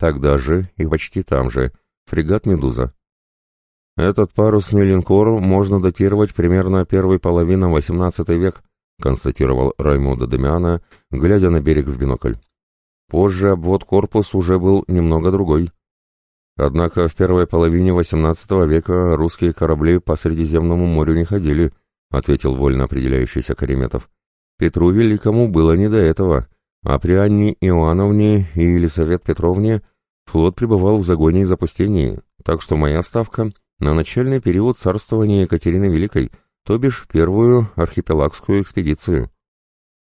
Тогда же и почти там же фрегат «Медуза». Этот парусный линкор можно датировать примерно первой половины XVIII век, констатировал Раймондо Демиана, глядя на берег в бинокль. Позже обвод корпус уже был немного другой. Однако в первой половине XVIII века русские корабли по Средиземному морю не ходили, ответил вольно определяющийся Кареметов. Петру Великому было не до этого, а при Анне Иоанновне и Елисавет Петровне флот пребывал в загоне и запустении, так что моя ставка на начальный период царствования Екатерины Великой, то бишь первую архипелагскую экспедицию.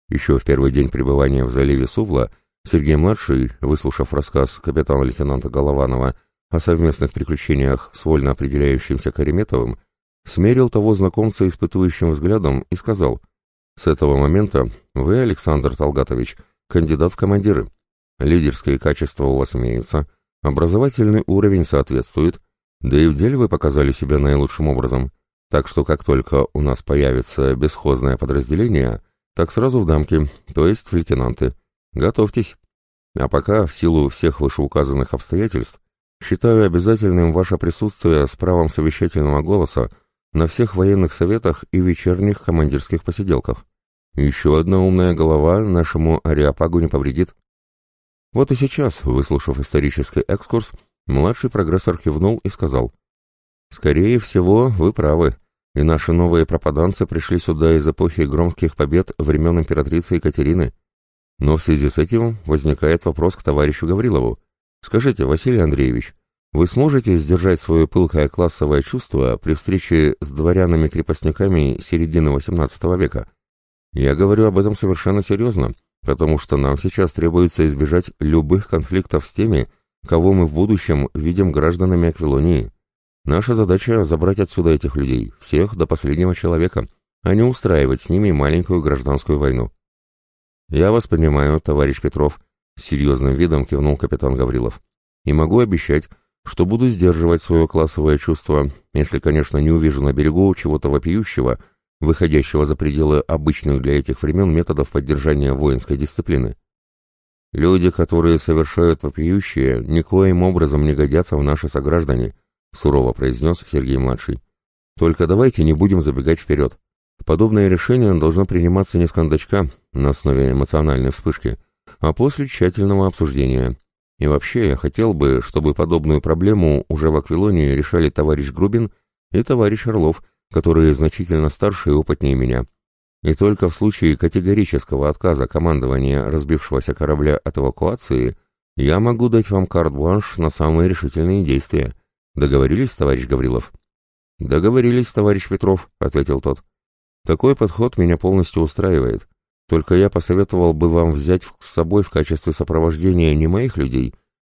Еще в первый день пребывания в заливе Сувла Сергей-младший, выслушав рассказ капитана-лейтенанта Голованова о совместных приключениях с вольно определяющимся Кареметовым, смерил того знакомца испытующим взглядом и сказал, «С этого момента вы, Александр Талгатович, кандидат в командиры. Лидерские качества у вас имеются, образовательный уровень соответствует, да и в деле вы показали себя наилучшим образом. Так что как только у нас появится бесхозное подразделение, так сразу в дамки, то есть в лейтенанты. Готовьтесь. А пока, в силу всех вышеуказанных обстоятельств, считаю обязательным ваше присутствие с правом совещательного голоса на всех военных советах и вечерних командирских посиделках. Еще одна умная голова нашему ариапагу не повредит. Вот и сейчас, выслушав исторический экскурс, Младший прогрессор кивнул и сказал, «Скорее всего, вы правы, и наши новые пропаданцы пришли сюда из эпохи громких побед времен императрицы Екатерины. Но в связи с этим возникает вопрос к товарищу Гаврилову. Скажите, Василий Андреевич, вы сможете сдержать свое пылкое классовое чувство при встрече с дворянами-крепостниками середины XVIII века? Я говорю об этом совершенно серьезно, потому что нам сейчас требуется избежать любых конфликтов с теми, кого мы в будущем видим гражданами Аквилонии. Наша задача — забрать отсюда этих людей, всех до последнего человека, а не устраивать с ними маленькую гражданскую войну. «Я вас понимаю, товарищ Петров», — с серьезным видом кивнул капитан Гаврилов. «И могу обещать, что буду сдерживать свое классовое чувство, если, конечно, не увижу на берегу чего-то вопиющего, выходящего за пределы обычных для этих времен методов поддержания воинской дисциплины. Люди, которые совершают вопиющее, никоим образом не годятся в наши сограждане, сурово произнес Сергей-младший. Только давайте не будем забегать вперед. Подобное решение должно приниматься не с кондачка, на основе эмоциональной вспышки, а после тщательного обсуждения. И вообще, я хотел бы, чтобы подобную проблему уже в Аквилоне решали товарищ Грубин и товарищ Орлов, которые значительно старше и опытнее меня. И только в случае категорического отказа командования разбившегося корабля от эвакуации я могу дать вам карт-бланш на самые решительные действия. Договорились, товарищ Гаврилов? Договорились, товарищ Петров, ответил тот. Такой подход меня полностью устраивает. Только я посоветовал бы вам взять с собой в качестве сопровождения не моих людей,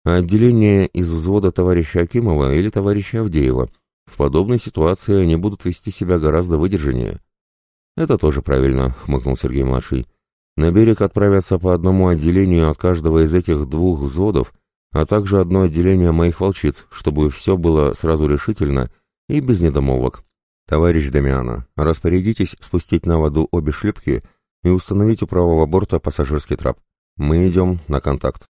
а отделение из взвода товарища Акимова или товарища Авдеева. В подобной ситуации они будут вести себя гораздо выдержаннее. «Это тоже правильно», — хмыкнул Сергей-младший. «На берег отправятся по одному отделению от каждого из этих двух взводов, а также одно отделение моих волчиц, чтобы все было сразу решительно и без недомолвок. Товарищ Дамиана, распорядитесь спустить на воду обе шлюпки и установить у правого борта пассажирский трап. Мы идем на контакт».